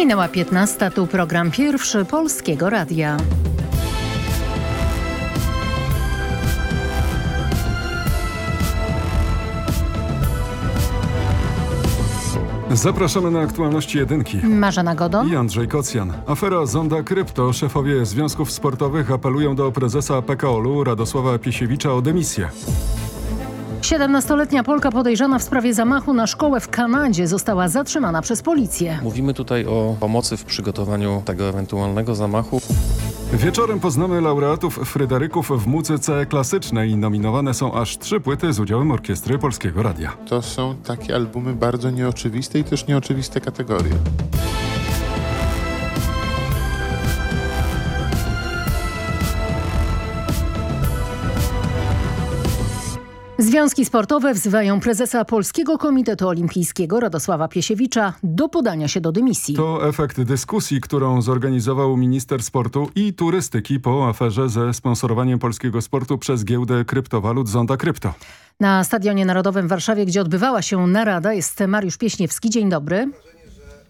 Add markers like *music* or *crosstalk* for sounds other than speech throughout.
Minęła 15. Tu program pierwszy Polskiego Radia. Zapraszamy na aktualności jedynki. Marzena Godon. I Andrzej Kocjan. Afera Zonda Krypto. Szefowie związków sportowych apelują do prezesa PKOL-u Radosława Piesiewicza o dymisję. 17-letnia Polka podejrzana w sprawie zamachu na szkołę w Kanadzie została zatrzymana przez policję. Mówimy tutaj o pomocy w przygotowaniu tego ewentualnego zamachu. Wieczorem poznamy laureatów Fryderyków w muzyce klasycznej. Nominowane są aż trzy płyty z udziałem Orkiestry Polskiego Radia. To są takie albumy bardzo nieoczywiste i też nieoczywiste kategorie. Związki sportowe wzywają prezesa Polskiego Komitetu Olimpijskiego Radosława Piesiewicza do podania się do dymisji. To efekt dyskusji, którą zorganizował minister sportu i turystyki po aferze ze sponsorowaniem polskiego sportu przez giełdę kryptowalut Zonda Krypto. Na Stadionie Narodowym w Warszawie, gdzie odbywała się narada, jest Mariusz Pieśniewski. Dzień dobry.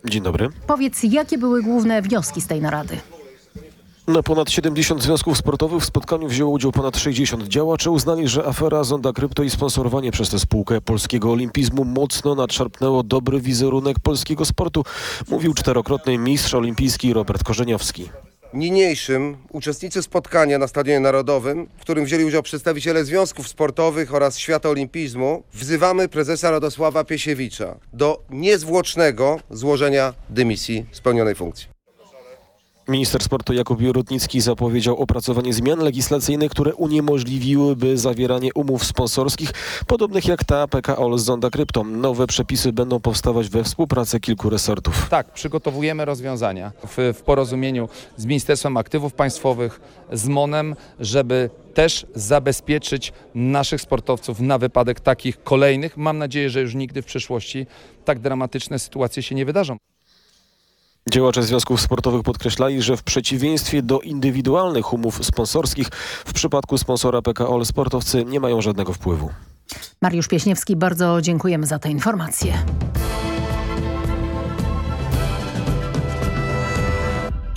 Dzień dobry. Powiedz, jakie były główne wnioski z tej narady? Na ponad 70 związków sportowych w spotkaniu wzięło udział ponad 60 działaczy. Uznali, że afera Zonda Krypto i sponsorowanie przez tę spółkę polskiego olimpizmu mocno nadszarpnęło dobry wizerunek polskiego sportu, mówił czterokrotny mistrz olimpijski Robert Korzeniowski. Niniejszym uczestnicy spotkania na Stadionie Narodowym, w którym wzięli udział przedstawiciele związków sportowych oraz świata olimpizmu, wzywamy prezesa Radosława Piesiewicza do niezwłocznego złożenia dymisji z pełnionej funkcji. Minister sportu Jakub Jurutnicki zapowiedział opracowanie zmian legislacyjnych, które uniemożliwiłyby zawieranie umów sponsorskich, podobnych jak ta PKO z Zonda Krypto. Nowe przepisy będą powstawać we współpracy kilku resortów. Tak, przygotowujemy rozwiązania w, w porozumieniu z Ministerstwem Aktywów Państwowych, z MONem, żeby też zabezpieczyć naszych sportowców na wypadek takich kolejnych. Mam nadzieję, że już nigdy w przyszłości tak dramatyczne sytuacje się nie wydarzą. Działacze związków sportowych podkreślali, że w przeciwieństwie do indywidualnych umów sponsorskich, w przypadku sponsora PKO sportowcy nie mają żadnego wpływu. Mariusz Pieśniewski, bardzo dziękujemy za te informacje.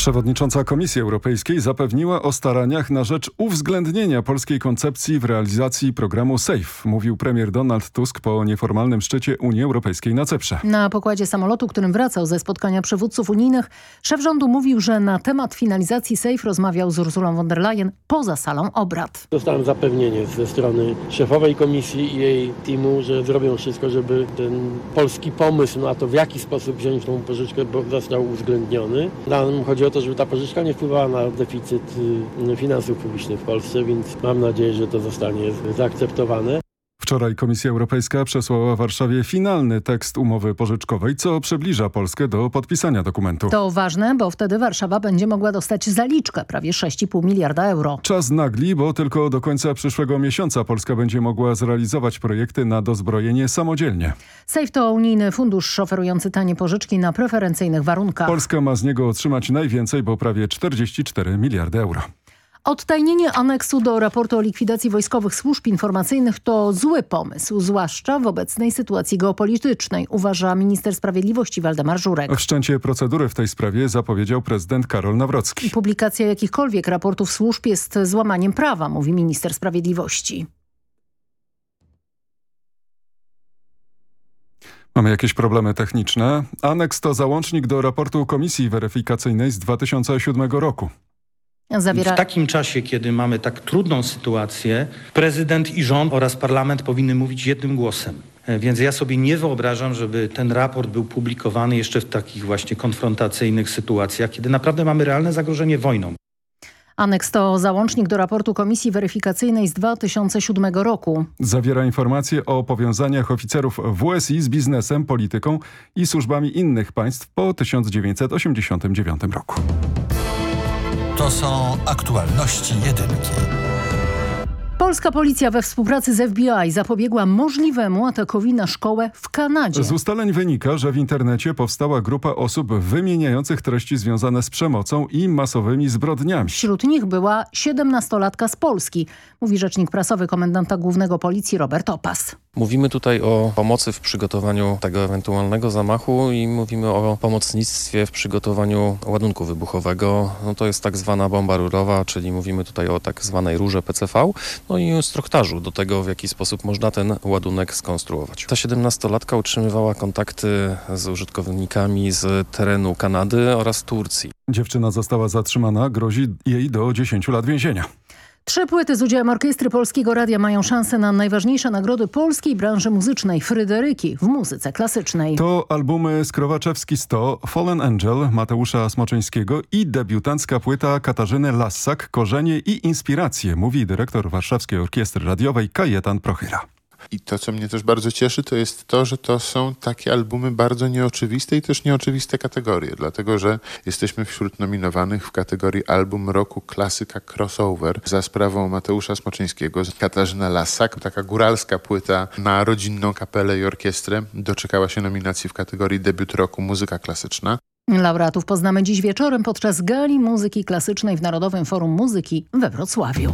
Przewodnicząca Komisji Europejskiej zapewniła o staraniach na rzecz uwzględnienia polskiej koncepcji w realizacji programu SAFE, mówił premier Donald Tusk po nieformalnym szczycie Unii Europejskiej na Cyprze. Na pokładzie samolotu, którym wracał ze spotkania przywódców unijnych, szef rządu mówił, że na temat finalizacji SAFE rozmawiał z Ursulą von der Leyen poza salą obrad. Dostałem zapewnienie ze strony szefowej komisji i jej teamu, że zrobią wszystko, żeby ten polski pomysł na to, w jaki sposób wziąć tą pożyczkę, został uwzględniony. Nam chodzi o to, żeby ta pożyczka nie wpływała na deficyt y, finansów publicznych w Polsce, więc mam nadzieję, że to zostanie zaakceptowane. Wczoraj Komisja Europejska przesłała Warszawie finalny tekst umowy pożyczkowej, co przybliża Polskę do podpisania dokumentu. To ważne, bo wtedy Warszawa będzie mogła dostać zaliczkę prawie 6,5 miliarda euro. Czas nagli, bo tylko do końca przyszłego miesiąca Polska będzie mogła zrealizować projekty na dozbrojenie samodzielnie. SAFE to unijny fundusz oferujący tanie pożyczki na preferencyjnych warunkach. Polska ma z niego otrzymać najwięcej, bo prawie 44 miliardy euro. Odtajnienie aneksu do raportu o likwidacji wojskowych służb informacyjnych to zły pomysł, zwłaszcza w obecnej sytuacji geopolitycznej, uważa minister sprawiedliwości Waldemar Żurek. Wszczęcie procedury w tej sprawie zapowiedział prezydent Karol Nawrocki. Publikacja jakichkolwiek raportów służb jest złamaniem prawa, mówi minister sprawiedliwości. Mamy jakieś problemy techniczne. Aneks to załącznik do raportu Komisji Weryfikacyjnej z 2007 roku. Zawiera... W takim czasie, kiedy mamy tak trudną sytuację, prezydent i rząd oraz parlament powinny mówić jednym głosem. Więc ja sobie nie wyobrażam, żeby ten raport był publikowany jeszcze w takich właśnie konfrontacyjnych sytuacjach, kiedy naprawdę mamy realne zagrożenie wojną. Aneks to załącznik do raportu Komisji Weryfikacyjnej z 2007 roku. Zawiera informacje o powiązaniach oficerów WSI z biznesem, polityką i służbami innych państw po 1989 roku. To są aktualności jedynki. Polska policja we współpracy z FBI zapobiegła możliwemu atakowi na szkołę w Kanadzie. Z ustaleń wynika, że w internecie powstała grupa osób wymieniających treści związane z przemocą i masowymi zbrodniami. Wśród nich była 17-latka z Polski, mówi rzecznik prasowy komendanta głównego policji Robert Opas. Mówimy tutaj o pomocy w przygotowaniu tego ewentualnego zamachu i mówimy o pomocnictwie w przygotowaniu ładunku wybuchowego. No to jest tak zwana bomba rurowa, czyli mówimy tutaj o tak zwanej rurze PCV, no i instruktażu do tego, w jaki sposób można ten ładunek skonstruować. Ta 17-latka utrzymywała kontakty z użytkownikami z terenu Kanady oraz Turcji. Dziewczyna została zatrzymana, grozi jej do 10 lat więzienia. Trzy płyty z udziałem Orkiestry Polskiego Radia mają szansę na najważniejsze nagrody polskiej branży muzycznej Fryderyki w muzyce klasycznej. To albumy Skrowaczewski 100, Fallen Angel Mateusza Smoczyńskiego i debiutancka płyta Katarzyny Lassak Korzenie i inspiracje, mówi dyrektor Warszawskiej Orkiestry Radiowej Kajetan Prochyra. I to, co mnie też bardzo cieszy, to jest to, że to są takie albumy bardzo nieoczywiste i też nieoczywiste kategorie, dlatego że jesteśmy wśród nominowanych w kategorii album roku klasyka crossover za sprawą Mateusza Smoczyńskiego, Katarzyna Lassak, taka góralska płyta na rodzinną kapelę i orkiestrę, doczekała się nominacji w kategorii debiut roku muzyka klasyczna. Laureatów poznamy dziś wieczorem podczas gali muzyki klasycznej w Narodowym Forum Muzyki we Wrocławiu.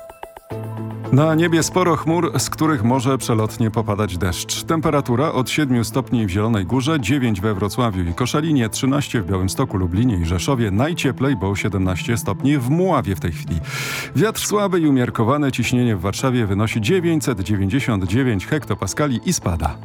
Na niebie sporo chmur, z których może przelotnie popadać deszcz. Temperatura od 7 stopni w Zielonej Górze, 9 we Wrocławiu i Koszalinie, 13 w Białymstoku, Lublinie i Rzeszowie, najcieplej, bo 17 stopni w Muławie w tej chwili. Wiatr słaby i umiarkowany, ciśnienie w Warszawie wynosi 999 hektopaskali i spada.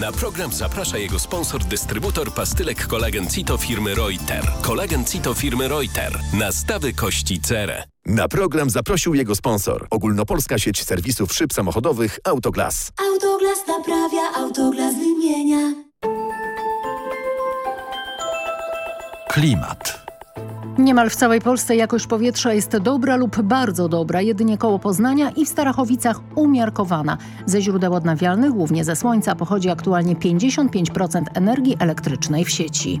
Na program zaprasza jego sponsor, dystrybutor pastylek kolagen Cito firmy Reuter. Kolagen Cito firmy Reuter. Nastawy kości cerę. Na program zaprosił jego sponsor. Ogólnopolska sieć serwisów szyb samochodowych Autoglas. Autoglas naprawia, Autoglas wymienia. Klimat. Niemal w całej Polsce jakość powietrza jest dobra lub bardzo dobra, jedynie koło Poznania i w Starachowicach umiarkowana. Ze źródeł odnawialnych, głównie ze słońca, pochodzi aktualnie 55% energii elektrycznej w sieci.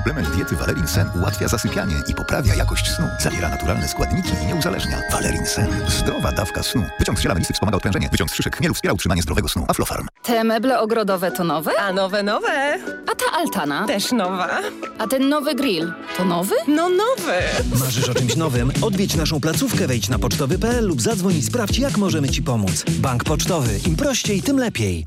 Suplement diety Valerin Sen ułatwia zasypianie i poprawia jakość snu. Zawiera naturalne składniki i nie uzależnia. Valerin Sen. Zdrowa dawka snu. Wyciąg z ziela melisy wspomaga odprężenie. Wyciąg z szyszek chmielu wspiera utrzymanie zdrowego snu. Aflofarm. Te meble ogrodowe to nowe? A nowe, nowe. A ta altana? Też nowa. A ten nowy grill to nowy? No nowy. Marzysz o czymś nowym? Odwiedź naszą placówkę, wejdź na pocztowy.pl lub zadzwoń i sprawdź, jak możemy Ci pomóc. Bank Pocztowy. Im prościej, tym lepiej.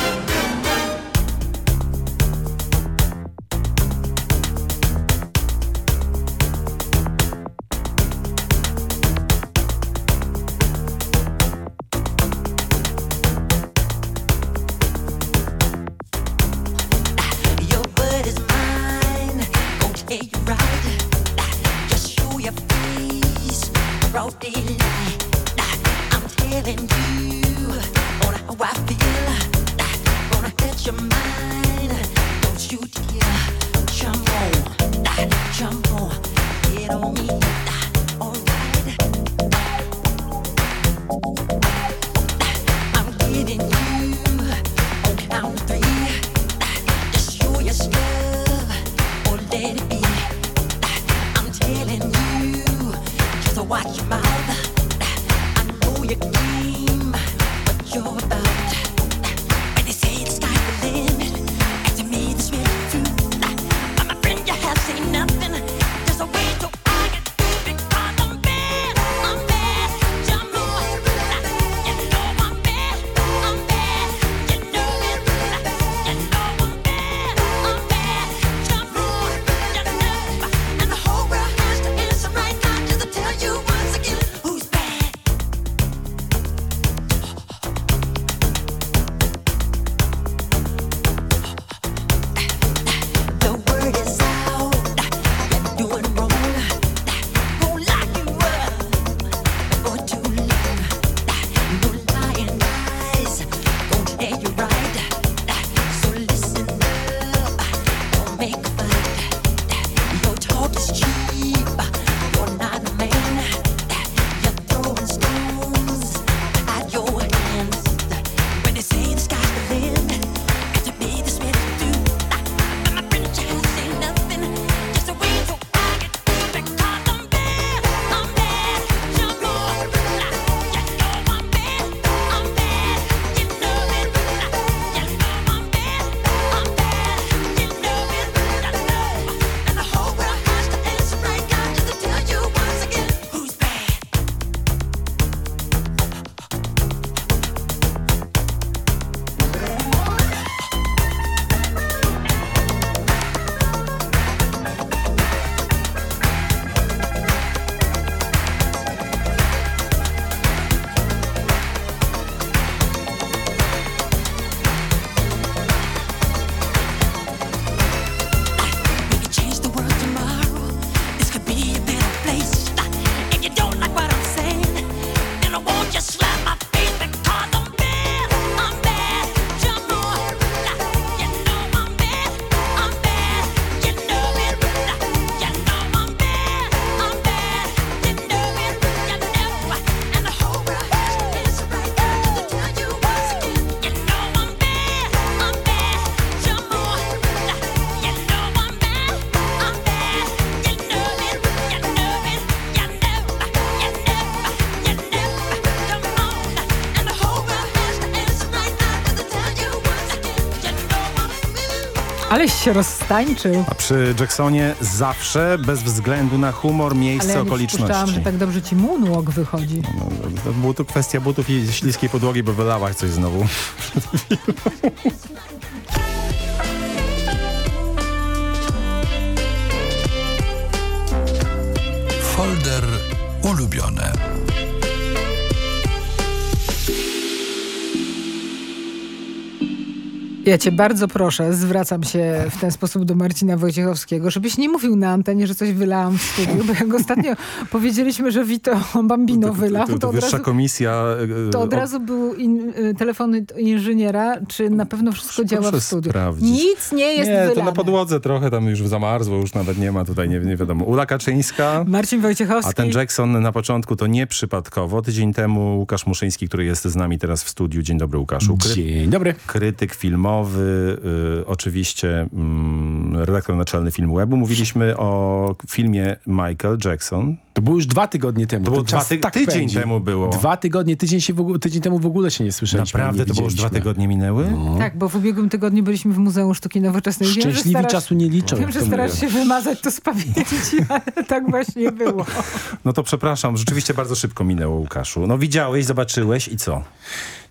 Aleś się rozstańczył. A przy Jacksonie zawsze, bez względu na humor, miejsce, Ale ja nie okoliczności. że tak dobrze ci moonwalk wychodzi. No, to było to kwestia butów i śliskiej podłogi, bo wylałaś coś znowu. *laughs* Ja cię bardzo proszę, zwracam się w ten sposób do Marcina Wojciechowskiego, żebyś nie mówił na antenie, że coś wylałam w studiu, bo jak ostatnio powiedzieliśmy, że Vito Bambino wylał, To, to, to, od wyższa razu, komisja... e, to od o- razu był in, y, telefon inżyniera, czy na pewno wszystko działa Proszę w studiu. sprawdzić. Nic nie jest Nie, to wylane. na podłodze trochę tam już zamarzło, już nawet nie ma tutaj, nie, nie wiadomo. Ula Kaczyńska, Marcin Wojciechowski. a ten Jackson na początku to nieprzypadkowo. Tydzień temu Łukasz Muszyński, który jest z nami teraz w studiu. Dzień dobry Łukaszu. Dzień dobry. Krytyk filmowy, filmowy, y, oczywiście mm, redaktor naczelny Film Webu. Mówiliśmy o filmie Michael Jackson. To było już dwa tygodnie temu. To było dwa ty- tak tydzień pędzi. temu było. Dwa tygodnie, tydzień, się ogóle, tydzień temu w ogóle się nie słyszeliśmy. Naprawdę? nie To było już dwa tygodnie minęły? Tak, bo w ubiegłym tygodniu byliśmy w Muzeum Sztuki Nowoczesnej. Wiem, Szczęśliwi starasz- czasu nie liczą. Wiem, że starasz się wymazać to z pamięci, *laughs* ale tak właśnie było. No to przepraszam, rzeczywiście bardzo szybko minęło, Łukaszu. No widziałeś, zobaczyłeś i co?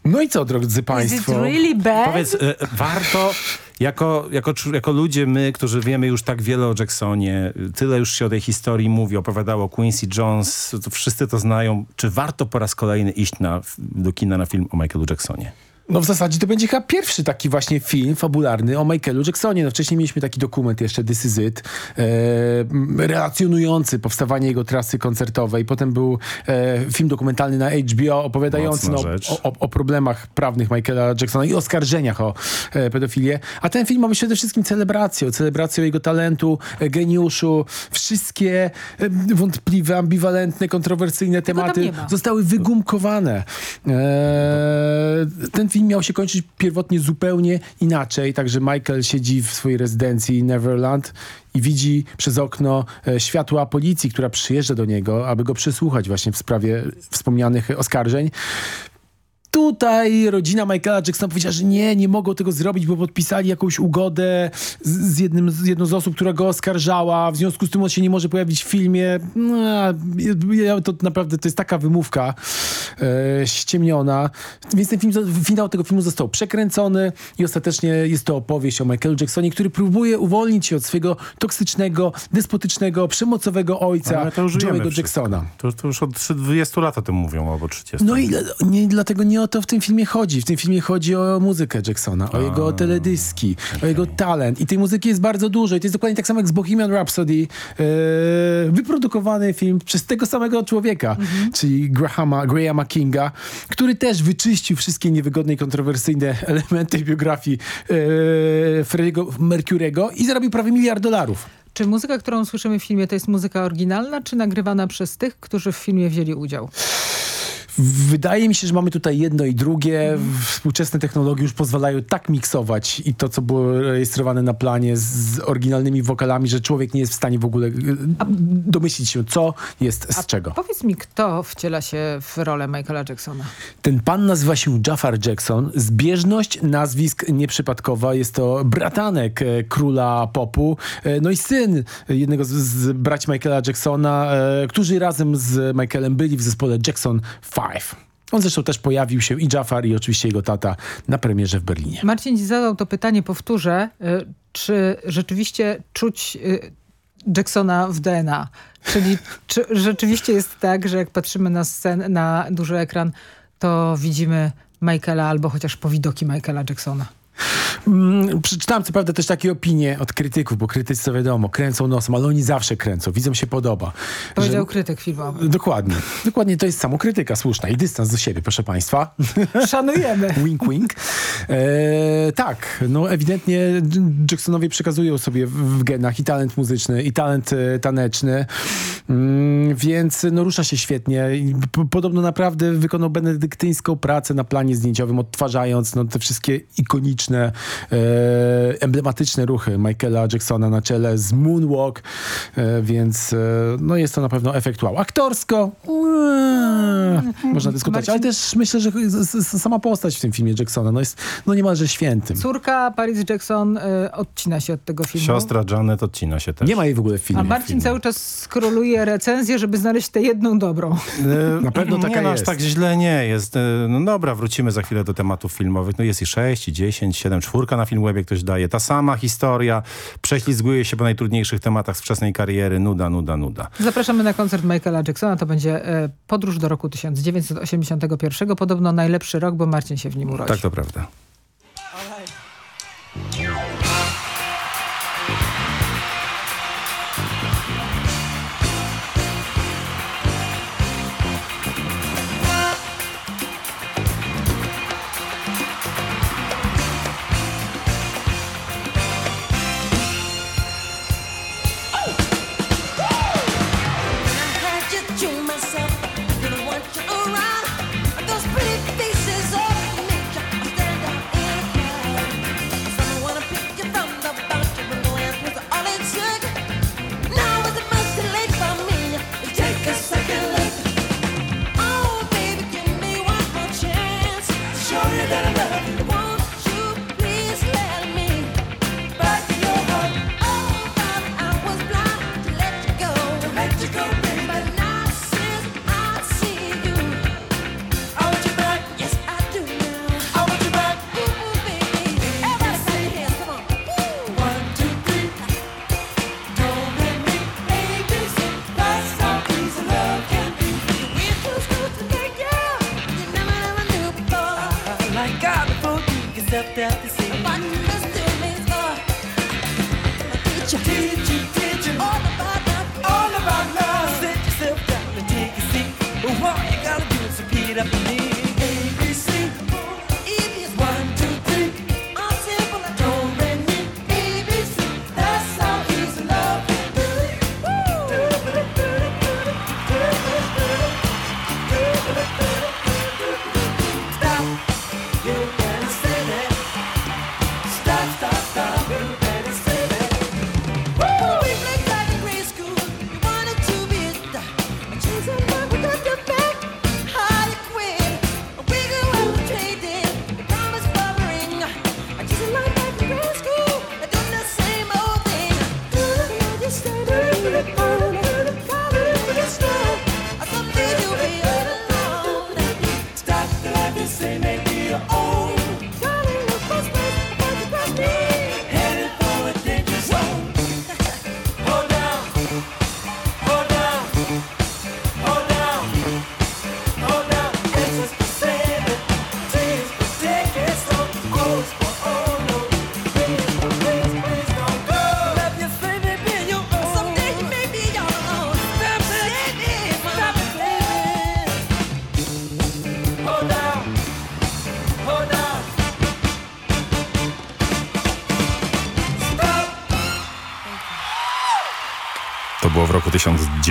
No i co, drodzy państwo? really bad? Powiedz, e, warto, jako, jako, jako ludzie, my, którzy wiemy już tak wiele o Jacksonie, y, tyle już się o tej historii mówi, opowiadało Quincy Jones, to wszyscy to znają. Czy warto po raz kolejny iść na, do kina na film o Michaelu Jacksonie? No w zasadzie to będzie chyba pierwszy taki właśnie film fabularny o Michaelu Jacksonie. No wcześniej mieliśmy taki dokument jeszcze, This Is It, e, relacjonujący powstawanie jego trasy koncertowej. Potem był e, film dokumentalny na HBO opowiadający no, o, o, o problemach prawnych Michaela Jacksona i oskarżeniach o e, pedofilię. A ten film ma być przede wszystkim celebracją. Celebracją jego talentu, e, geniuszu. Wszystkie e, wątpliwe, ambiwalentne, kontrowersyjne tematy zostały wygumkowane. Eee, ten film miał się kończyć pierwotnie zupełnie inaczej, także Michael siedzi w swojej rezydencji Neverland i widzi przez okno e, światła policji, która przyjeżdża do niego, aby go przesłuchać właśnie w sprawie wspomnianych oskarżeń. Tutaj rodzina Michaela Jacksona powiedziała, że nie, nie mogą tego zrobić, bo podpisali jakąś ugodę z, z, jednym, z jedną z osób, która go oskarżała. W związku z tym on się nie może pojawić w filmie. No, ja- to naprawdę to jest taka wymówka e, ściemniona. Więc ten film, finał tego filmu został przekręcony i ostatecznie jest to opowieść o Michaelu Jacksonie, który próbuje uwolnić się od swojego toksycznego, despotycznego, przemocowego ojca, wiemy Joe'ego. Jacksona. To, to już od 20 lat o tym mówią, albo 30. No i nie, dlatego nie o to w tym filmie chodzi. W tym filmie chodzi o muzykę Jacksona, o jego teledyski, o jego talent. I tej muzyki jest bardzo dużo. I to jest dokładnie tak samo jak z Bohemian Rhapsody. E, wyprodukowany film przez tego samego człowieka, czyli Grahama, Grahama Kinga, który też wyczyścił wszystkie niewygodne i kontrowersyjne *laughs* elementy biografii e, Freddie'ego Mercurego i zarobił prawie miliard dolarów. Czy muzyka, którą słyszymy w filmie, to jest muzyka oryginalna, czy nagrywana przez tych, którzy w filmie wzięli udział? Wydaje mi się, że mamy tutaj jedno i drugie. Współczesne technologie już pozwalają tak miksować i to, co było rejestrowane na planie z, oryginalnymi wokalami, że człowiek nie jest w stanie w ogóle y, domyślić się, co jest z czego. Powiedz mi, kto wciela się w rolę Michaela Jacksona? Ten pan nazywa się Jafar Jackson. Zbieżność nazwisk nieprzypadkowa. Jest to bratanek e, króla popu, e, no i syn jednego z, z braci Michaela Jacksona, e, którzy razem z Michaelem byli w zespole Jackson 5. On zresztą też pojawił się i Jafar i oczywiście jego tata na premierze w Berlinie. Marcin ci zadał to pytanie, powtórzę. Y, Czy rzeczywiście czuć y, Jacksona w DNA? Czyli czy rzeczywiście jest tak, że jak patrzymy na scen, na duży ekran, to widzimy Michaela albo chociaż powidoki Michaela Jacksona? Mm, Przeczytałem co prawda też takie opinie od krytyków, bo krytycy to wiadomo, kręcą nosem, ale oni zawsze kręcą, widzom się podoba. Powiedział Że- krytyk filmowy. Dokładnie. Dokładnie to jest samokrytyka słuszna i dystans do siebie, proszę państwa. Szanujemy. *laughs* wink, wink. E, tak, no ewidentnie Jacksonowie przekazują sobie w, genach i talent muzyczny, i talent e, taneczny, mm, więc no rusza się świetnie. Podobno naprawdę wykonał benedyktyńską pracę na planie zdjęciowym, odtwarzając no, te wszystkie ikoniczne, e, emblematyczne ruchy Michaela Jacksona na czele z Moonwalk, e, więc e, no jest to na pewno efekt wow. Aktorsko eee, można dyskutować, ale też myślę, że sama postać w tym filmie Jacksona no jest no niemalże świętym. Córka Paris Jackson y, odcina się od tego filmu. Siostra Janet odcina się też. Nie ma jej w ogóle w filmie. A Marcin cały czas skroluje recenzję, żeby znaleźć tę jedną dobrą. *laughs* Na pewno nie, taka no, jest. Aż tak źle nie jest. No dobra, wrócimy za chwilę do tematów filmowych. No jest i 6, i 10, 7, czwórka na Filmwebie ktoś daje. Ta sama historia. Prześlizguje się po najtrudniejszych tematach z wczesnej kariery. Nuda, nuda, nuda. Zapraszamy na koncert Michaela Jacksona. To będzie e, podróż do roku 1981. Podobno najlepszy rok, bo Marcin się w nim urodził. Tak, to prawda. left at the scene, but What still Means for a teacher. Teacher, teacher. All about love. All about love. Sit yourself down and take a seat. But what you gotta do is repeat after me.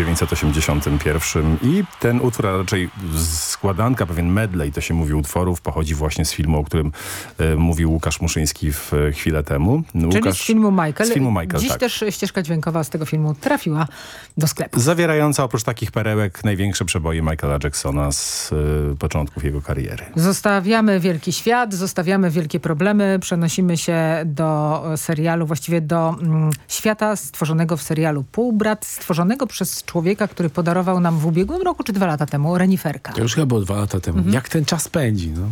1981 i ten utwór, a raczej składanka, pewien medley, to się mówi utworów, pochodzi właśnie z filmu, o którym e, mówił Łukasz Muszyński w, e, chwilę temu. Czyli z filmu Michael. Z filmu Michael, Dziś tak. też ścieżka dźwiękowa z tego filmu trafiła do sklepu. Zawierająca oprócz takich perełek największe przeboje Michaela Jacksona z e, początków jego kariery. Zostawiamy wielki świat, zostawiamy wielkie problemy, przenosimy się do e, serialu, właściwie do mm, świata stworzonego w serialu Półbrat, stworzonego przez człowieka, który podarował nam w ubiegłym roku czy dwa lata temu reniferka. To już chyba było dwa lata temu. Mhm. Jak ten czas pędzi, no.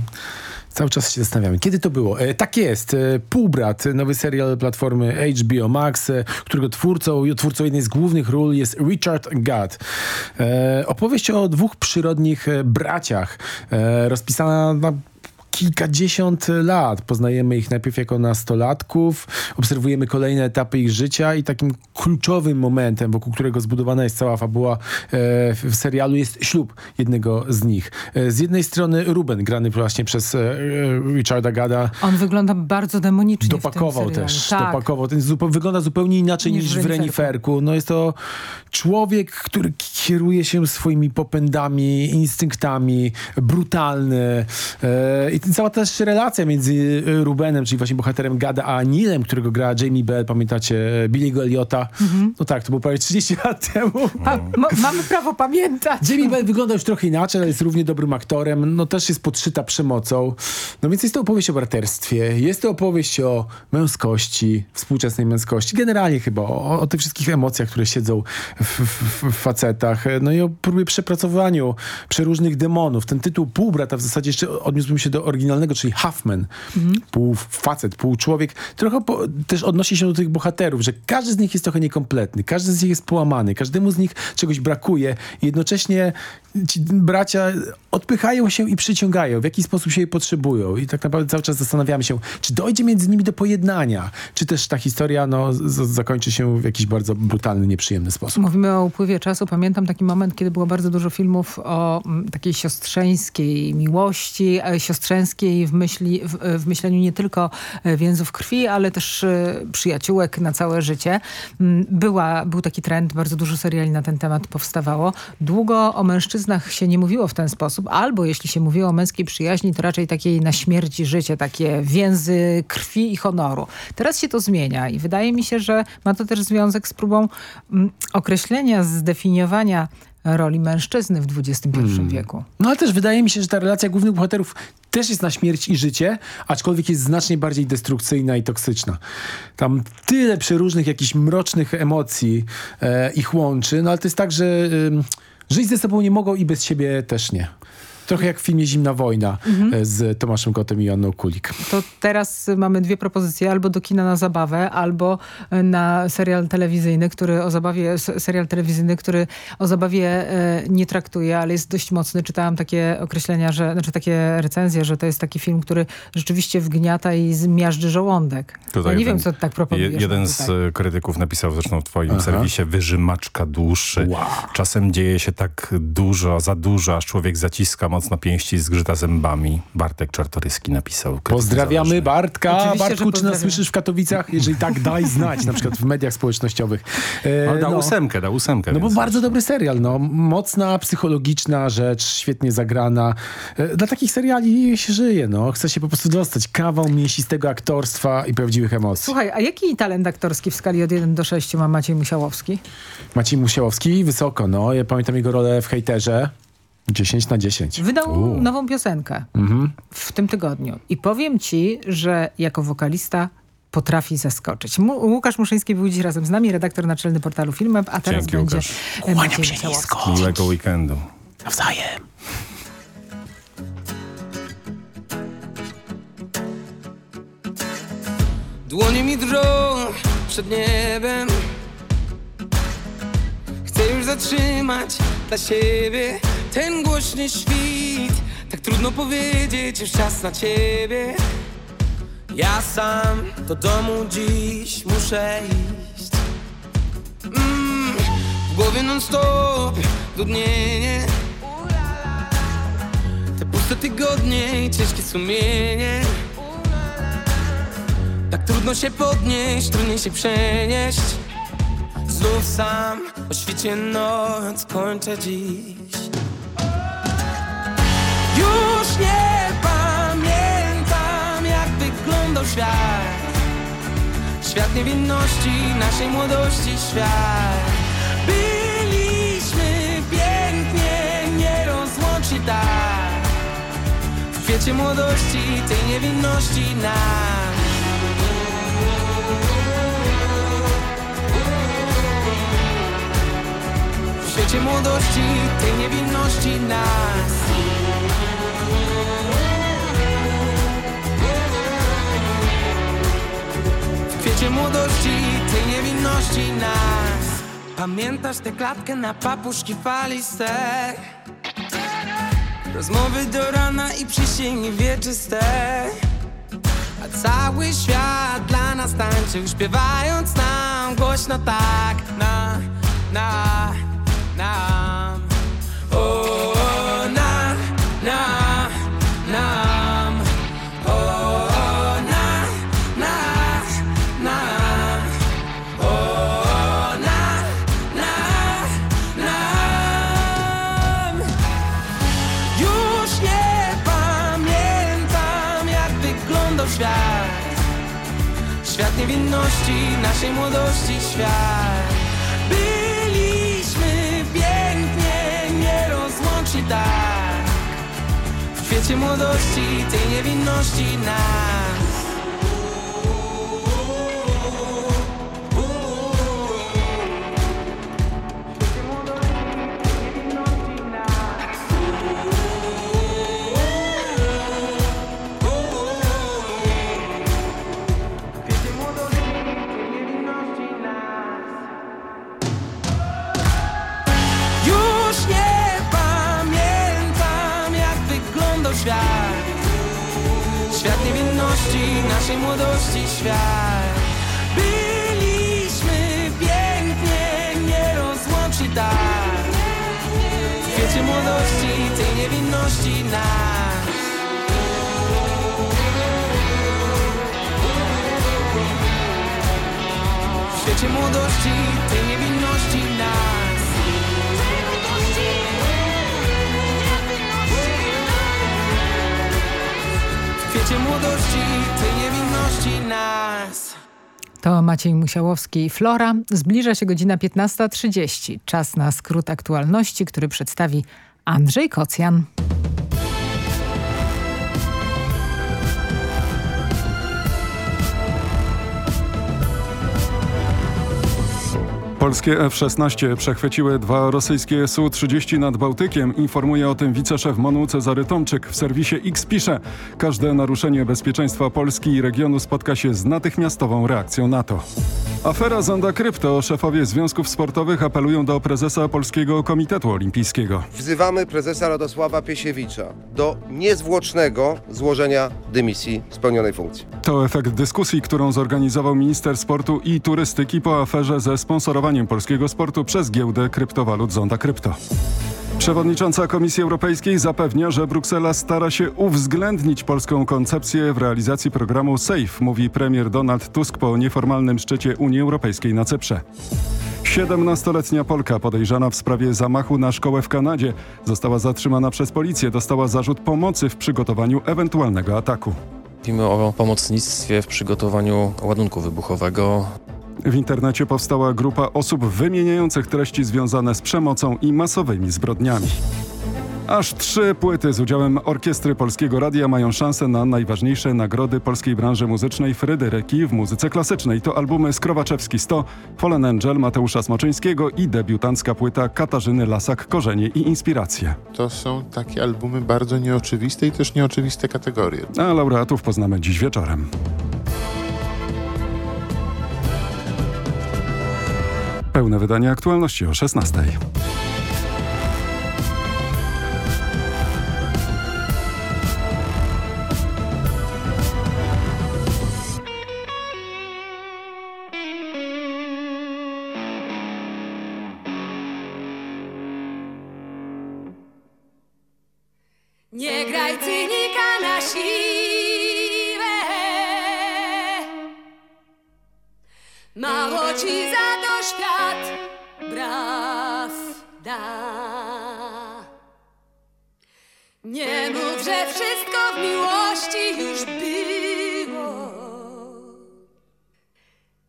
Cały czas się zastanawiamy. Kiedy to było? E, tak jest. E, Półbrat, nowy serial platformy HBO Max, e, którego twórcą, twórcą jednej z głównych ról jest Richard Gadd. E, opowieść o dwóch przyrodnich e, braciach, e, rozpisana na kilkadziesiąt lat. Poznajemy ich najpierw jako nastolatków, obserwujemy kolejne etapy ich życia i takim kluczowym momentem, wokół którego zbudowana jest cała fabuła e, w serialu jest ślub jednego z nich. E, z jednej strony Ruben, grany właśnie przez e, Richarda Gada, On wygląda bardzo demonicznie dopakował też, Tak. dopakował. Ten zupeł, wygląda zupełnie inaczej Niż niż, w Reniferku. No jest to człowiek, który kieruje się swoimi popędami, instynktami, brutalny. I cała też relacja między e, Rubenem, czyli właśnie bohaterem Gada, a Nilem, którego gra Jamie Bell, pamiętacie, e, Billy'ego Eliota. Mhm. No tak, to było prawie 30 *laughs* lat temu. Pa- mamy prawo pamiętać. Jamie Bell wygląda już trochę inaczej, ale jest równie dobrym aktorem. No też jest podszyta przemocą. No więc jest to opowieść o braterstwie. Jest to opowieść o męskości, współczesnej męskości. Generalnie chyba o, o tych wszystkich emocjach, które siedzą w, w, w facetach. No i o próbie przepracowaniu przeróżnych demonów. Ten tytuł Półbrata w zasadzie jeszcze odniósłbym się do oryginalnego, czyli Huffman. Pół facet, pół człowiek. Trochę po, też odnosi się do tych bohaterów, że każdy z nich jest trochę niekompletny. Każdy z nich jest połamany. Każdemu z nich czegoś brakuje. I jednocześnie ci bracia odpychają się i przyciągają. W jaki sposób się je potrzebują. I tak naprawdę cały czas zastanawiamy się, czy dojdzie między nimi do pojednania. Czy też ta historia no, zakończy się w jakiś bardzo brutalny, nieprzyjemny sposób. Mówimy o upływie czasu. Pamiętam taki moment, kiedy było bardzo dużo filmów o mm, takiej siostrzeńskiej miłości, e, siostrzeńskiej w, myśli, w, w myśleniu nie tylko e, więzów krwi, ale też e, przyjaciółek na całe życie. Mm, Była, był taki trend, bardzo dużo seriali na ten temat powstawało. Długo o mężczyznach się nie mówiło w ten sposób, albo jeśli się mówiło o męskiej przyjaźni, to raczej takiej na śmierć i życie, takie więzy krwi i honoru. Teraz się to zmienia i wydaje mi się, że ma to też związek z próbą mm, określenia, zdefiniowania roli mężczyzny w XXI Hmm. wieku. No ale też wydaje mi się, że ta relacja głównych bohaterów też jest na śmierć i życie, aczkolwiek jest znacznie bardziej destrukcyjna i toksyczna. Tam tyle przeróżnych jakichś mrocznych emocji e, ich łączy, no ale to jest tak, że ym, żyć ze sobą nie mogą i bez siebie też nie. Trochę jak w filmie Zimna Wojna Mhm. e, z Tomaszem Kotem i Joanną Kulik. To teraz mamy dwie propozycje, albo do kina na zabawę, albo na serial telewizyjny, który o zabawie, serial telewizyjny, który o zabawie e, nie traktuje, ale jest dość mocny. Czytałam takie określenia, że, znaczy takie recenzje, że to jest taki film, który rzeczywiście wgniata i zmiażdży żołądek. ja nie wiem, co tak proponujesz. Je, jeden z tutaj. e, krytyków napisał zresztą w twoim Aha. serwisie wyżymaczka duszy. Czasem dzieje się tak dużo, za dużo, aż człowiek zaciska mocno pięści i zgrzyta zębami. Bartek Czartoryski napisał. Pozdrawiamy. Bartka. Oczywiście, Bartku, czy nas słyszysz w Katowicach? Jeżeli tak, daj znać, na przykład w mediach społecznościowych. E, On dał ósemkę, dał ósemkę. No bo bardzo dobry serial, no. Mocna, psychologiczna rzecz, świetnie zagrana. E, Dla takich seriali się żyje, no. Chce się po prostu dostać kawał mięsistego aktorstwa i prawdziwych emocji. Słuchaj, a jaki talent aktorski w skali od 1 do 6 ma Maciej Musiałowski? Maciej Musiałowski, wysoko, no. Ja pamiętam jego rolę w Hejterze. 10 na 10. Wydał nową piosenkę Mhm. w tym tygodniu. I powiem ci, że jako wokalista potrafi zaskoczyć. Mu Łukasz Muszyński był dziś razem z nami, redaktor naczelny portalu Filmweb, a teraz Dzięki, będzie Łukasz. e, Maciej Musiałowski. Miłego weekendu. Nawzajem. Dłonie mi drżą przed niebem Chcę już zatrzymać dla siebie ten głośny świt. Tak trudno powiedzieć, już czas na ciebie. Ja sam do domu dziś muszę iść. Mm, W głowie non stop dudnienie. Te puste tygodnie i ciężkie sumienie. Tak trudno się podnieść, trudniej się przenieść. Znów sam o świcie noc kończę dziś świat. Świat niewinności, naszej młodości świat. Byliśmy pięknie, nierozłączni tak. W kwiecie młodości, tej niewinności nas W świecie młodości, tej niewinności nas Kwiecie młodości, tej niewinności nas. Pamiętasz tę klatkę na papuszki faliste Rozmowy do rana i przysięgi wieczyste. A cały świat dla nas tańczył Śpiewając nam głośno tak. Na, na, nam O, na, Niewinności, naszej młodości świat. Byliśmy pięknie, nierozłączni tak. W kwiecie młodości, tej niewinności nas naszej młodości świat. Byliśmy pięknie, nierozłączni tak. W kwiecie młodości, tej niewinności nas. W świecie młodości, tej niewinności nas Młodości, niewinności nas To Maciej Musiałowski i Flora. Zbliża się godzina 15.30. Czas na skrót aktualności, który przedstawi Andrzej Kocjan. Polskie F-16 przechwyciły dwa rosyjskie Su-30 nad Bałtykiem. Informuje o tym wiceszef MONU Cezary Tomczyk. W serwisie X pisze, każde naruszenie bezpieczeństwa Polski i regionu spotka się z natychmiastową reakcją NATO. Afera Zonda Krypto. Szefowie związków sportowych apelują do prezesa Polskiego Komitetu Olimpijskiego. Wzywamy prezesa Radosława Piesiewicza do niezwłocznego złożenia dymisji z pełnionej funkcji. To efekt dyskusji, którą zorganizował minister sportu i turystyki po aferze ze sponsorowaniem polskiego sportu przez giełdę kryptowalut Zonda Krypto. Przewodnicząca Komisji Europejskiej zapewnia, że Bruksela stara się uwzględnić polską koncepcję w realizacji programu SAFE, mówi premier Donald Tusk po nieformalnym szczycie Unii Europejskiej na Cyprze. 17-letnia Polka podejrzana w sprawie zamachu na szkołę w Kanadzie została zatrzymana przez policję, dostała zarzut pomocy w przygotowaniu ewentualnego ataku. Mówimy o pomocnictwie w przygotowaniu ładunku wybuchowego. W internecie powstała grupa osób wymieniających treści związane z przemocą i masowymi zbrodniami. Aż trzy płyty z udziałem Orkiestry Polskiego Radia mają szansę na najważniejsze nagrody polskiej branży muzycznej Fryderyki w muzyce klasycznej. To albumy Skrowaczewski 100, Fallen Angel Mateusza Smoczyńskiego i debiutancka płyta Katarzyny Lasak Korzenie i Inspiracje. To są takie albumy bardzo nieoczywiste i też nieoczywiste kategorie. A laureatów poznamy dziś wieczorem. Pełne wydanie aktualności o 16. Nie graj cynika na siłę. Wszystko w miłości już było,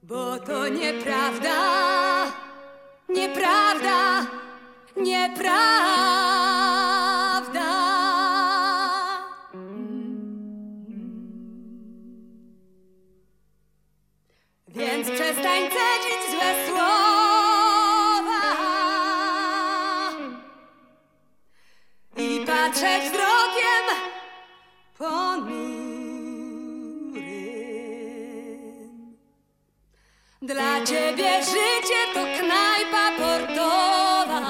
bo to nieprawda, nieprawda, nieprawda. Dla ciebie życie to knajpa portowa.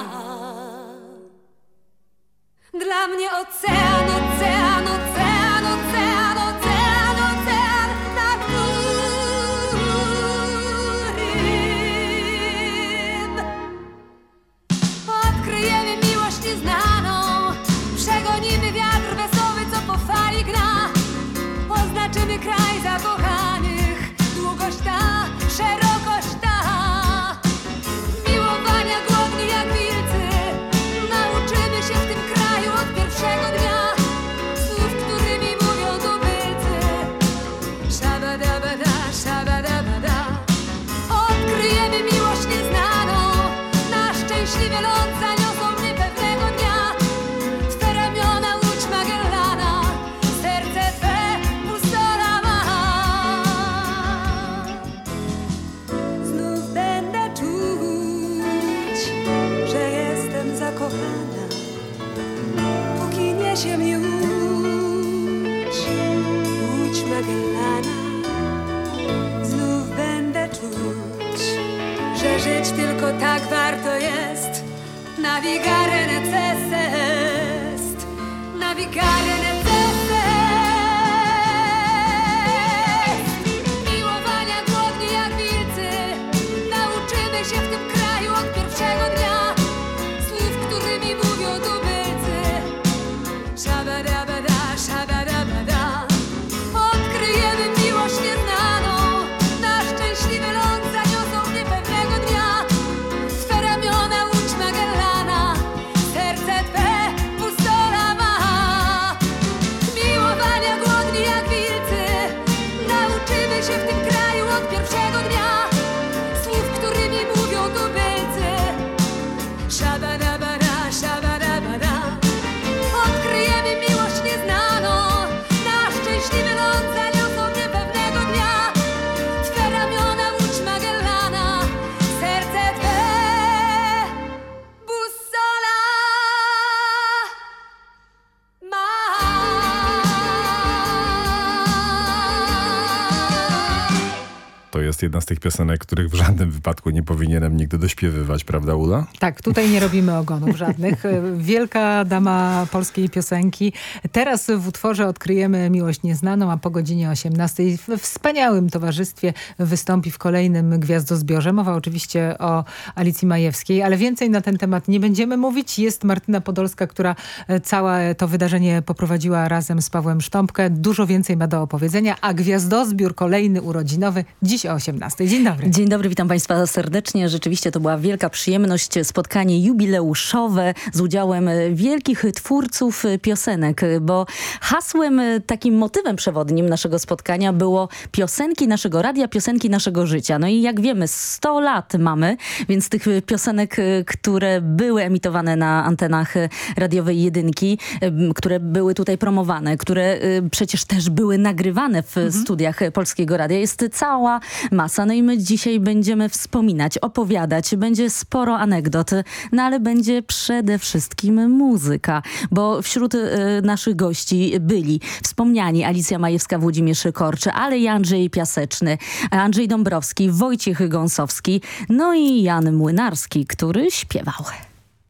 Dla mnie ocean, ocean, ocean, ocean, ocean, ocean, na którym odkryjemy miłość nieznaną. Przegonimy wiatr wesoły, co po fali gna. Oznaczymy kraj zakochanych. Długość jedna z tych piosenek, których w żadnym wypadku nie powinienem nigdy dośpiewywać, prawda Ula? Tak, tutaj nie robimy ogonów żadnych. *laughs* Wielka dama polskiej piosenki. Teraz w utworze odkryjemy Miłość Nieznaną, a po godzinie 18 w wspaniałym towarzystwie wystąpi w kolejnym Gwiazdozbiorze. Mowa oczywiście o Alicji Majewskiej, ale więcej na ten temat nie będziemy mówić. Jest Martyna Podolska, która całe to wydarzenie poprowadziła razem z Pawłem Sztąpkę. Dużo więcej ma do opowiedzenia, a Gwiazdozbiór kolejny urodzinowy dziś o 18. Dzień dobry. Dzień dobry, witam Państwa serdecznie. Rzeczywiście to była wielka przyjemność, spotkanie jubileuszowe z udziałem wielkich twórców piosenek, bo hasłem, takim motywem przewodnim naszego spotkania było piosenki naszego radia, piosenki naszego życia. No i jak wiemy, 100 lat mamy, więc tych piosenek, które były emitowane na antenach radiowej jedynki, które były tutaj promowane, które przecież też były nagrywane w mhm. studiach Polskiego Radia, jest cała masa. No i my dzisiaj będziemy wspominać, opowiadać, będzie sporo anegdot, no ale będzie przede wszystkim muzyka, bo wśród y, naszych gości byli wspomniani Alicja Majewska, Włodzimierz Korczy, ale i Andrzej Piaseczny, Andrzej Dąbrowski, Wojciech Gąsowski, no i Jan Młynarski, który śpiewał.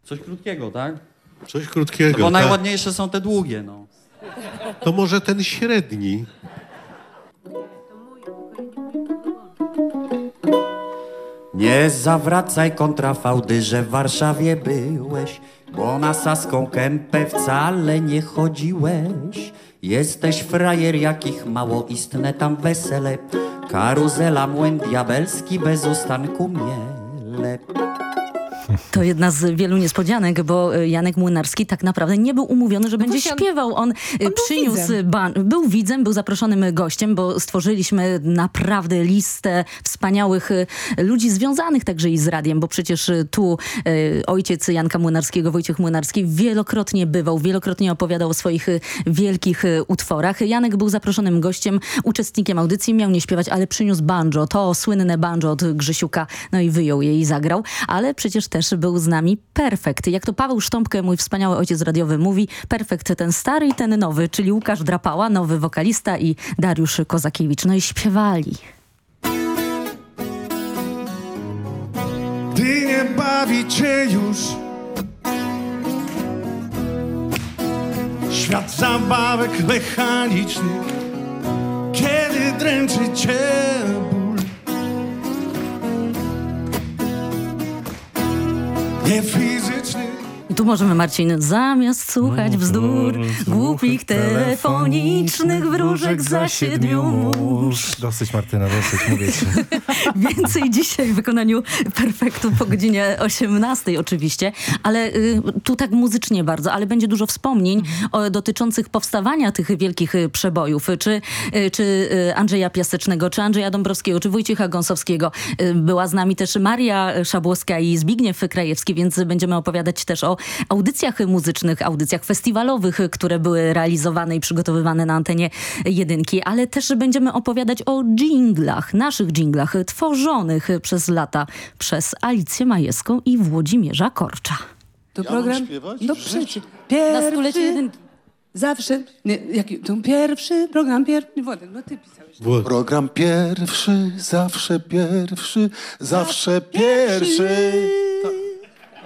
Coś krótkiego, tak? Coś krótkiego, Bo tak. najładniejsze są te długie, no. To może ten średni. Nie zawracaj kontrafałdy, że w Warszawie byłeś, bo na Saską Kępę wcale nie chodziłeś. Jesteś frajer, jakich mało istne tam wesele, karuzela, młyn diabelski, bez ustanku miele. *laughs* To jedna z wielu niespodzianek, bo Janek Młynarski tak naprawdę nie był umówiony, że No będzie właśnie on- śpiewał. On, był przyniósł widzem. ban- był widzem, był zaproszonym gościem, bo stworzyliśmy naprawdę listę wspaniałych y, ludzi związanych także i z radiem, bo przecież tu y, ojciec Janka Młynarskiego, Wojciech Młynarski wielokrotnie bywał, wielokrotnie opowiadał o swoich wielkich utworach. Janek był zaproszonym gościem, uczestnikiem audycji, miał nie śpiewać, ale przyniósł banjo, to słynne banjo od Grzesiuka, no i wyjął je i zagrał, ale przecież też był z nami perfekt. Jak to Paweł Sztąpkę, mój wspaniały ojciec radiowy mówi, perfekt ten stary i ten nowy, czyli Łukasz Drapała, nowy wokalista i Dariusz Kozakiewicz. No i śpiewali. Gdy nie już Świat zabawek mechanicznych Kiedy dręczy cię ból Nie fizyczny I tu możemy, Marcin, zamiast słuchać bzdur, głupich telefonicznych wróżek za siedmiu mórz. Dosyć Martyna, dosyć, mówię ci. *laughs* Więcej dzisiaj w wykonaniu perfektu po godzinie 18 oczywiście, ale y, tu tak muzycznie bardzo, ale będzie dużo wspomnień o, dotyczących powstawania tych wielkich y, przebojów, czy, y, czy Andrzeja Piasecznego, czy Andrzeja Dąbrowskiego, czy Wojciecha Gąsowskiego. Y, była z nami też Maria Szabłowska i Zbigniew Krajewski, więc będziemy opowiadać też o audycjach muzycznych, audycjach festiwalowych, które były realizowane i przygotowywane na antenie jedynki, ale też będziemy opowiadać o dżinglach, naszych dżinglach, tworzonych przez lata przez Alicję Majewską i Włodzimierza Korcza. To program. No przecież. Na stulecie jedynki. Zawsze. Nie, jaki, to pierwszy program pierwszy. Władek, no ty pisałeś. Program pierwszy, zawsze pierwszy, zawsze pierwszy. Tak.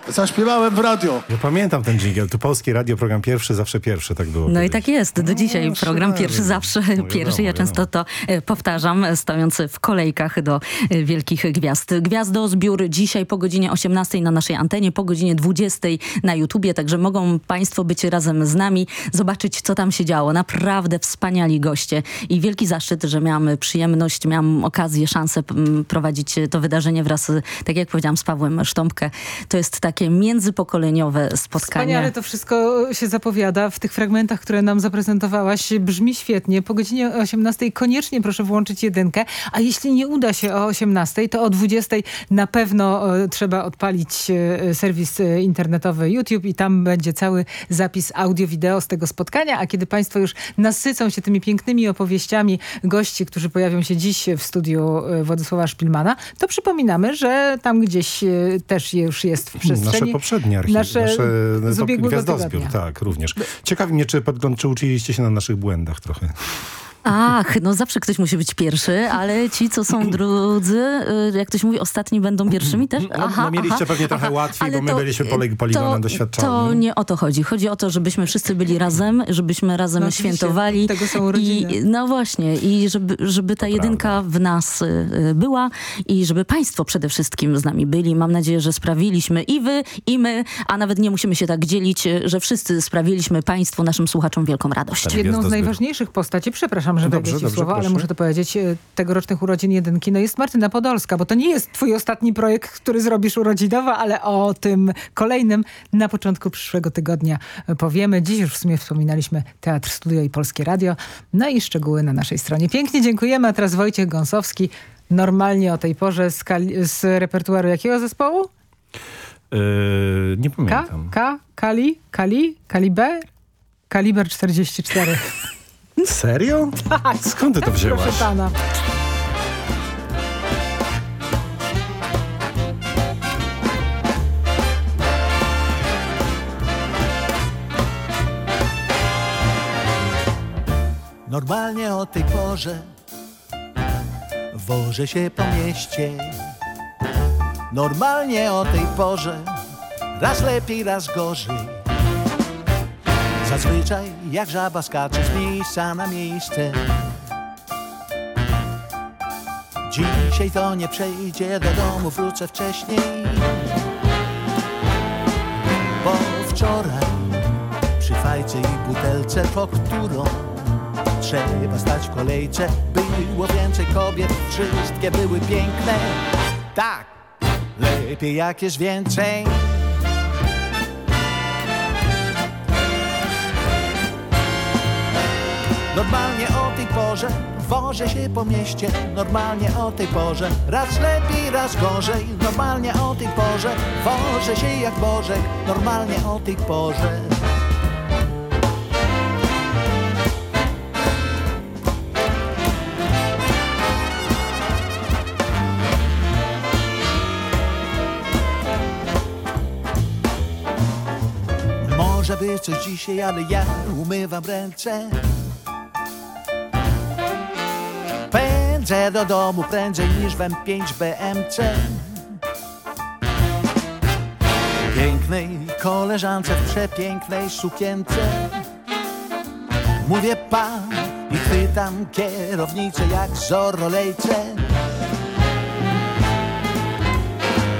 Zaśpiewałem w radio. Ja pamiętam ten dżingiel. Tu Polskie Radio, program pierwszy, zawsze pierwszy, tak było. No i tak jest. Do dzisiaj program szalenie. pierwszy zawsze No pierwszy. wiadomo, Ja często to e, powtarzam, stojąc w kolejkach do e, wielkich gwiazd. Gwiazdozbiór dzisiaj po godzinie 18 na naszej antenie, po godzinie 20 na YouTubie, także mogą Państwo być razem z nami, zobaczyć co tam się działo. Naprawdę wspaniali goście i wielki zaszczyt, że miałam przyjemność, miałam okazję, szansę prowadzić to wydarzenie wraz, z, tak jak powiedziałam, z Pawłem Sztąpkę. To jest takie międzypokoleniowe spotkanie. Wspaniale to wszystko się zapowiada w tych fragmentach, które nam zaprezentowałaś. Brzmi świetnie. Po godzinie 18 koniecznie proszę włączyć jedynkę, a jeśli nie uda się o 18, to o 20 na pewno e, trzeba odpalić e, serwis e, internetowy YouTube i tam będzie cały zapis audio-wideo z tego spotkania, a kiedy Państwo już nasycą się tymi pięknymi opowieściami gości, którzy pojawią się dziś w studiu Władysława Szpilmana, to przypominamy, że tam gdzieś też już jest w przestrzeni. Nasze poprzednie archiwy, Nasze nasze, z ubiegłego gwiazdozbiór, tygodnia. tak, również. Ciekawi mnie, czy, podgląd- czy uczyliście się na naszych błędach trochę. Ach, no zawsze ktoś musi być pierwszy, ale ci, co są drudzy, y, jak ktoś mówi, ostatni będą pierwszymi też? No, no mieliście pewnie trochę łatwiej, Ale bo my to- byliśmy poli- poligonem to- doświadczonym. To nie o to chodzi. Chodzi o to, żebyśmy wszyscy byli razem, żebyśmy razem No świętowali. tego są urodziny. I, no właśnie, i żeby, żeby ta jedynka w nas y, była i żeby państwo przede wszystkim z nami byli. Mam nadzieję, że sprawiliśmy i wy, i my, a nawet nie musimy się tak dzielić, y, że wszyscy sprawiliśmy państwu, naszym słuchaczom wielką radość. Jedną z najważniejszych postaci, przepraszam, że No wejdę dobrze, ci dobrze, słowo, ale muszę to powiedzieć, e, tegorocznych urodzin jedynki, no jest Martyna Podolska, bo to nie jest twój ostatni projekt, który zrobisz urodzinowo, ale o tym kolejnym na początku przyszłego tygodnia powiemy. Dziś już w sumie wspominaliśmy Teatr Studio i Polskie Radio, no i szczegóły na naszej stronie. Pięknie dziękujemy, a teraz Wojciech Gąsowski, normalnie o tej porze z, z repertuaru jakiego zespołu? Yy, nie K? pamiętam. K? Kali? Kali? Kaliber? Kaliber 44. *laughs* Serio? Tak. Skąd ty to wzięłaś? Proszę pana. Normalnie o tej porze wożę się po mieście. Normalnie o tej porze raz lepiej, raz gorzej. Zazwyczaj jak żaba skacze z miejsca na miejsce. Dzisiaj to nie przejdzie, do domu wrócę wcześniej. Bo wczoraj przy fajce i butelce, po którą trzeba stać w kolejce, było więcej kobiet, wszystkie były piękne. Tak, lepiej jak jest więcej. Normalnie o tej porze wożę się po mieście. Normalnie o tej porze raz lepiej, raz gorzej. Normalnie o tej porze wożę się jak Bożek. Normalnie o tej porze. Może być coś dzisiaj, ale ja umywam ręce. Pędzę do domu prędzej niż w M5 BMC. Pięknej koleżance w przepięknej sukience. Mówię pan i chwytam kierownicę jak Zorolejce.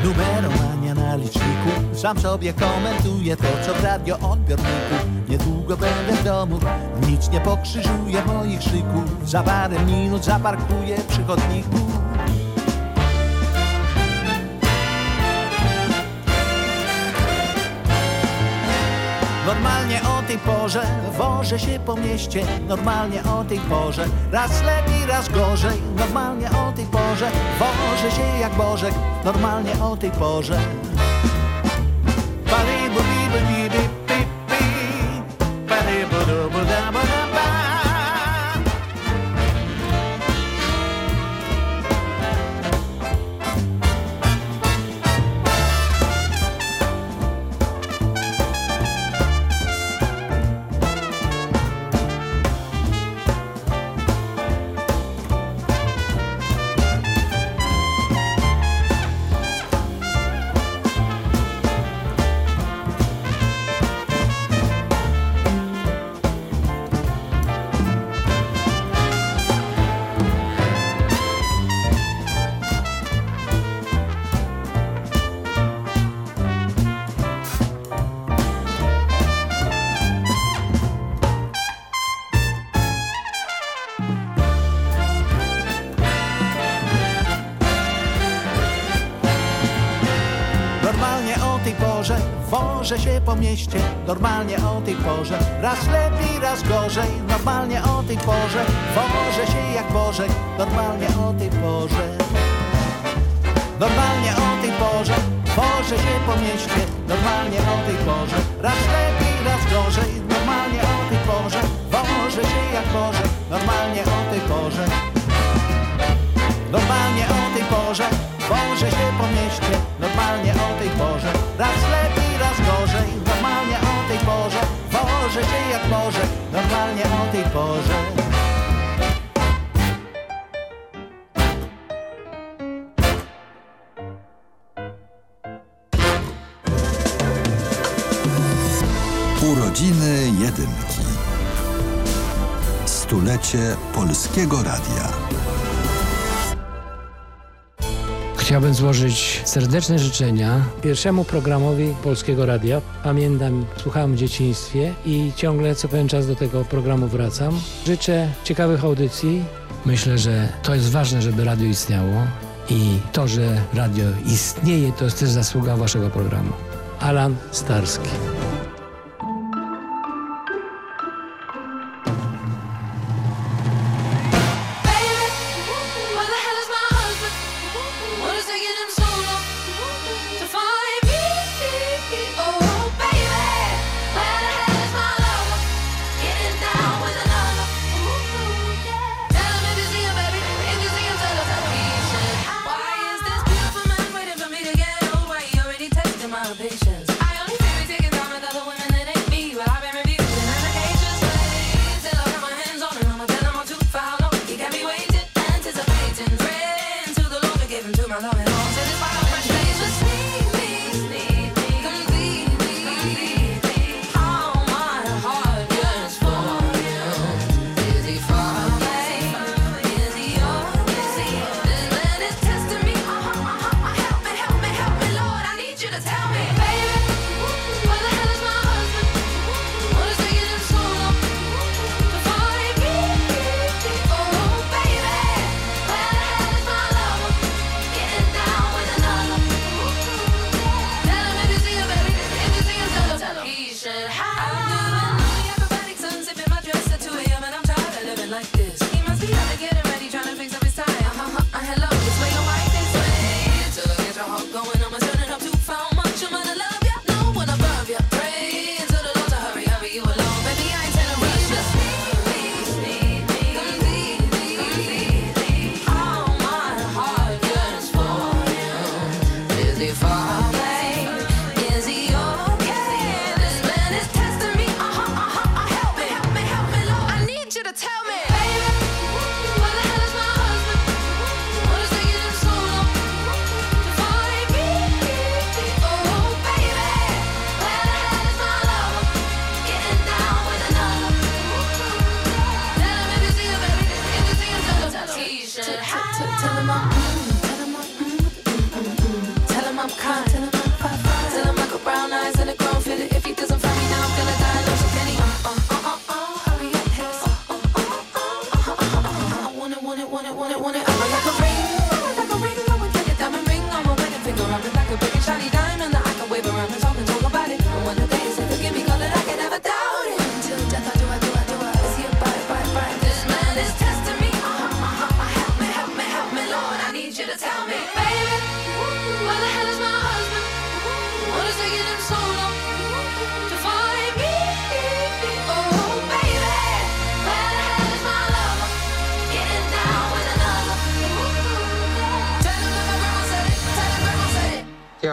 Numeromania na liczniku Sam sobie komentuję to, co w radioodbiorniku Niedługo będę w domu Nic nie pokrzyżuje moich szyków. Za parę minut zaparkuję przy chodniku. Normalnie o tej porze wożę się po mieście. Normalnie o tej porze Raz lepiej, raz gorzej. Normalnie o tej porze wożę się jak Bożek. Normalnie o tej porze. Palibu-bibu-bibi-bi-bi. Palibu-du-bu-da-bu-da-ba. Normalnie porze Wożę się jak Bożek Normalnie o tej porze. Normalnie o tej porze Wożę się po mieście Normalnie o tej porze. Raz lepiej, raz gorzej Normalnie o tej porze Wożę się jak Bożek Normalnie o tej porze. Normalnie o tej porze Wożę się po mieście Normalnie o tej porze. Raz lepiej, raz gorzej Normalnie o tej porze może, dzieje jak może, normalnie o tej porze. Urodziny Jedynki Stulecie Polskiego Radia Chciałbym złożyć serdeczne życzenia pierwszemu programowi Polskiego Radia. Pamiętam, słuchałem w dzieciństwie i ciągle co pewien czas do tego programu wracam. Życzę ciekawych audycji. Myślę, że to jest ważne, żeby radio istniało i to, że radio istnieje, to jest też zasługa waszego programu. Alan Starski.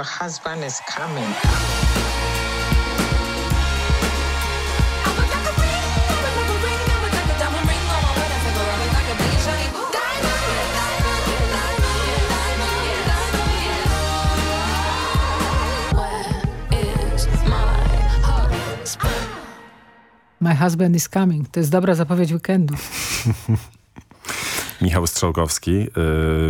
your husband is coming. My husband is coming. To jest dobra zapowiedź weekendu. *laughs* Michał Strzałkowski, y,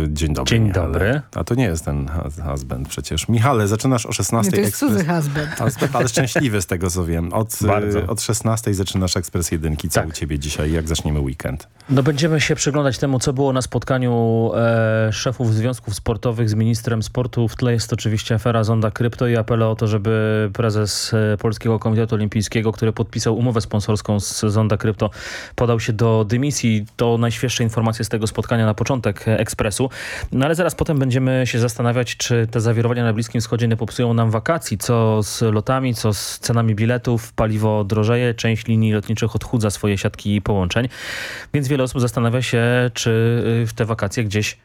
dzień dobry. Dzień Michale. dobry. A to nie jest ten husband przecież. Michale, zaczynasz o 16. Nie, to jest ekspres... cudzy husband. husband. Ale szczęśliwy z tego, co wiem. Od, y, Bardzo. od 16 zaczynasz Ekspres Jedynki. Co tak. u ciebie dzisiaj? Jak zaczniemy weekend? No będziemy się przyglądać temu, co było na spotkaniu e, szefów związków sportowych z ministrem sportu. W tle jest oczywiście afera Zonda Krypto i apele o to, żeby prezes e, Polskiego Komitetu Olimpijskiego, który podpisał umowę sponsorską z Zonda Krypto, podał się do dymisji. To najświeższe informacje z tego tego spotkania na początek ekspresu. No ale zaraz potem będziemy się zastanawiać, czy te zawirowania na Bliskim Wschodzie nie popsują nam wakacji. Co z lotami, co z cenami biletów, paliwo drożeje, część linii lotniczych odchudza swoje siatki połączeń. Więc wiele osób zastanawia się, czy y, w te wakacje gdzieś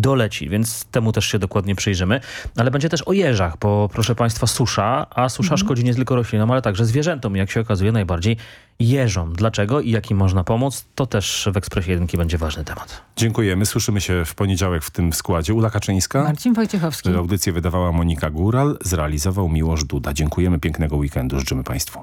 doleci, więc temu też się dokładnie przyjrzymy. Ale będzie też o jeżach, bo proszę Państwa susza, a susza mhm. szkodzi nie tylko roślinom, ale także zwierzętom i jak się okazuje najbardziej jeżom. Dlaczego i jak im można pomóc, to też w Ekspresie Jedynki będzie ważny temat. Dziękujemy, słyszymy się w poniedziałek w tym składzie. Ula Kaczyńska. Marcin Wojciechowski. Audycję wydawała Monika Góral, zrealizował Miłosz Duda. Dziękujemy, pięknego weekendu życzymy Państwu.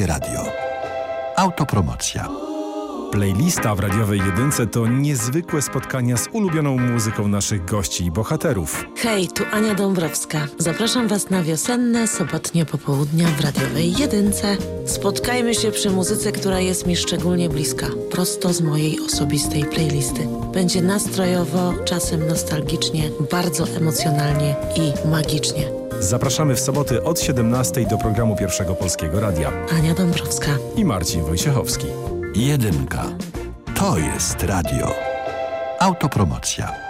Polskie Radio. Autopromocja. Playlista w radiowej jedynce to niezwykłe spotkania z ulubioną muzyką naszych gości i bohaterów. Hej, tu Ania Dąbrowska. Zapraszam Was na wiosenne, sobotnie popołudnia w radiowej jedynce. Spotkajmy się przy muzyce, która jest mi szczególnie bliska, prosto z mojej osobistej playlisty. Będzie nastrojowo, czasem nostalgicznie, bardzo emocjonalnie i magicznie. Zapraszamy w soboty od 17 do programu Pierwszego Polskiego Radia. Ania Dąbrowska. I Marcin Wojciechowski. Jedynka. To jest radio. Autopromocja.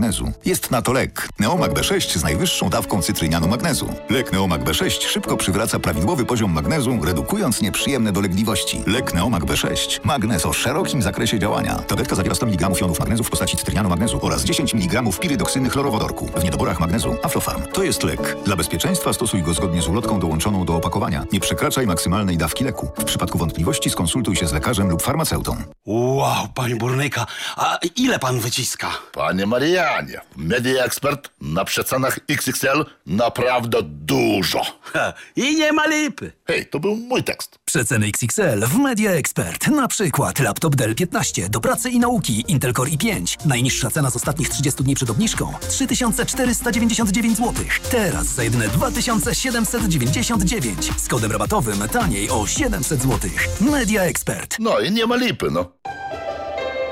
magnezu. Jest na to lek. Neomag B6 z najwyższą dawką cytrynianu magnezu. Lek Neomag B6 szybko przywraca prawidłowy poziom magnezu, redukując nieprzyjemne dolegliwości. Lek Neomag B6. Magnez o szerokim zakresie działania. Tabletka zawiera 100 mg jonów magnezu w postaci cytrynianu magnezu oraz 10 mg pirydoksyny chlorowodorku. W niedoborach magnezu Aflofarm. To jest lek. Dla bezpieczeństwa stosuj go zgodnie z ulotką dołączoną do opakowania. Nie przekraczaj maksymalnej dawki leku. W przypadku wątpliwości skonsultuj się z lekarzem lub farmaceutą. Wow, panie burnyka, a ile pan wyciska? Panie Marianie, Media Expert na przecenach XXL naprawdę dużo. Ha, I nie ma lipy. Hej, to był mój tekst. Przeceny XXL w Media Expert. Na przykład laptop Dell 15 do pracy i nauki Intel Core i5. Najniższa cena z ostatnich 30 dni przed obniżką 3499 zł. Teraz za jedyne 2799 z kodem rabatowym taniej o 700 zł. Media Expert. No i nie ma lipy, no.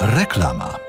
Reklama.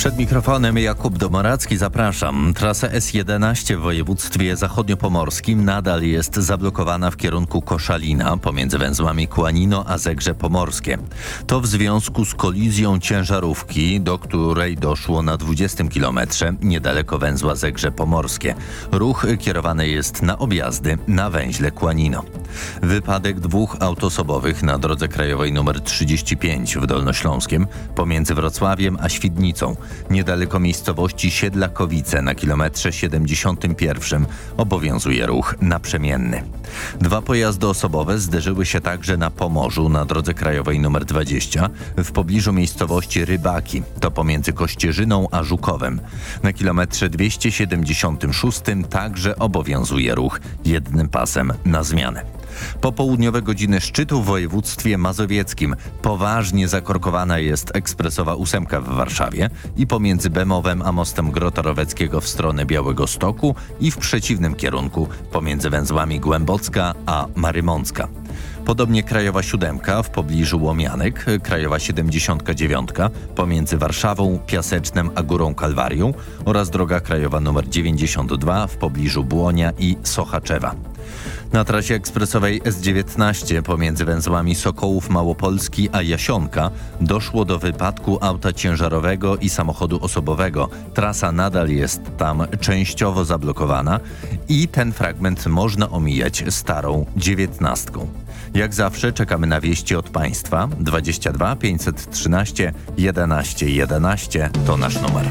Przed mikrofonem Jakub Domoracki zapraszam. Trasa S11 w województwie zachodniopomorskim nadal jest zablokowana w kierunku Koszalina pomiędzy węzłami Kłanino a Zegrze Pomorskie. To w związku z kolizją ciężarówki, do której doszło na 20 kilometrze niedaleko węzła Zegrze Pomorskie. Ruch kierowany jest na objazdy na węźle Kłanino. Wypadek dwóch autosobowych na drodze krajowej nr 35 w Dolnośląskiem pomiędzy Wrocławiem a Świdnicą. Niedaleko miejscowości Siedlakowice na kilometrze 71 obowiązuje ruch naprzemienny. Dwa pojazdy osobowe zderzyły się także na Pomorzu na drodze krajowej nr 20 w pobliżu miejscowości Rybaki, to pomiędzy Kościerzyną a Żukowem. Na kilometrze 276 także obowiązuje ruch jednym pasem na zmianę. Popołudniowe godziny szczytu w województwie mazowieckim. Poważnie zakorkowana jest ekspresowa ósemka w Warszawie i pomiędzy Bemowem a mostem Grota Roweckiego w stronę Białego Stoku i w przeciwnym kierunku pomiędzy węzłami Głębocka a Marymącka. Podobnie Krajowa Siódemka w pobliżu Łomianek, Krajowa 79 pomiędzy Warszawą, Piasecznem a Górą Kalwarią oraz droga krajowa nr 92 w pobliżu Błonia i Sochaczewa. Na trasie ekspresowej S19 pomiędzy węzłami Sokołów Małopolski a Jasionka doszło do wypadku auta ciężarowego i samochodu osobowego. Trasa nadal jest tam częściowo zablokowana i ten fragment można omijać starą dziewiętnastką. Jak zawsze czekamy na wieści od Państwa. 22 513 11 11 to nasz numer.